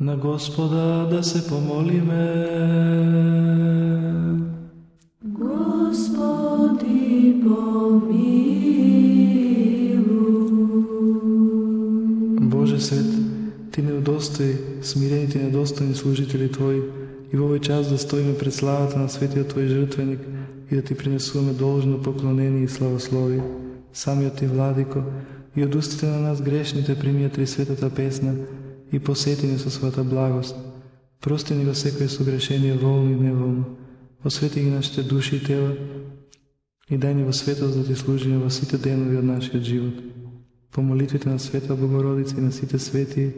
На Господа да се помолиме. Господи, помилуј. Боже свет, Ти не удостои смирените и недостојни служители Твои и во овој час да стоиме пред славата на светиот Твој жртвеник и да Ти принесуваме должно поклонение и славослови. Самиот Ти, Владико, и од устите на нас грешните прими Три светата песна и посети ни со својата благост. Прости ни го секој согрешение волно и неволно. Освети ги нашите души и тела и дај ни во светост да Ти служиме во сите денови од нашиот живот. По молитвите на Света Богородица и на сите свети,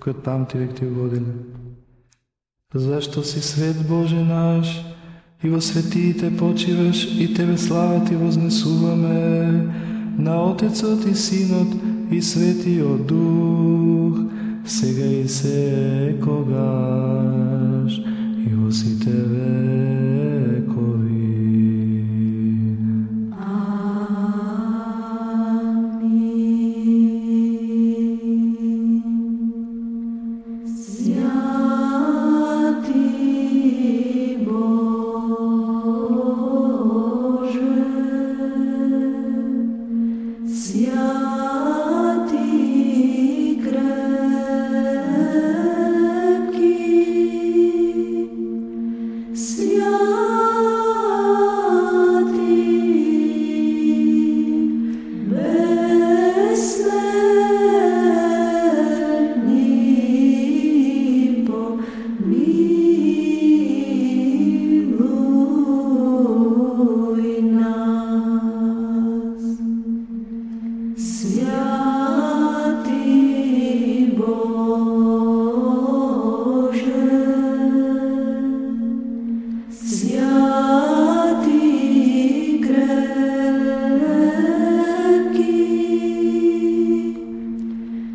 кои од памти век Ти угодиле. Зашто си свет Боже наш, и во светиите почиваш, и Тебе слава Ти вознесуваме, на Отецот и Синот и Светиот Дух, Sigei se koga.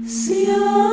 See you.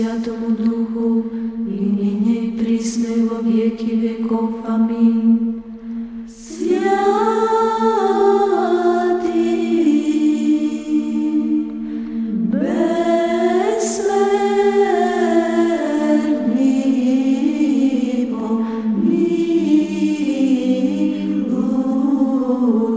Святому Духу, и ныне пресны во веки веков. Аминь. Lord.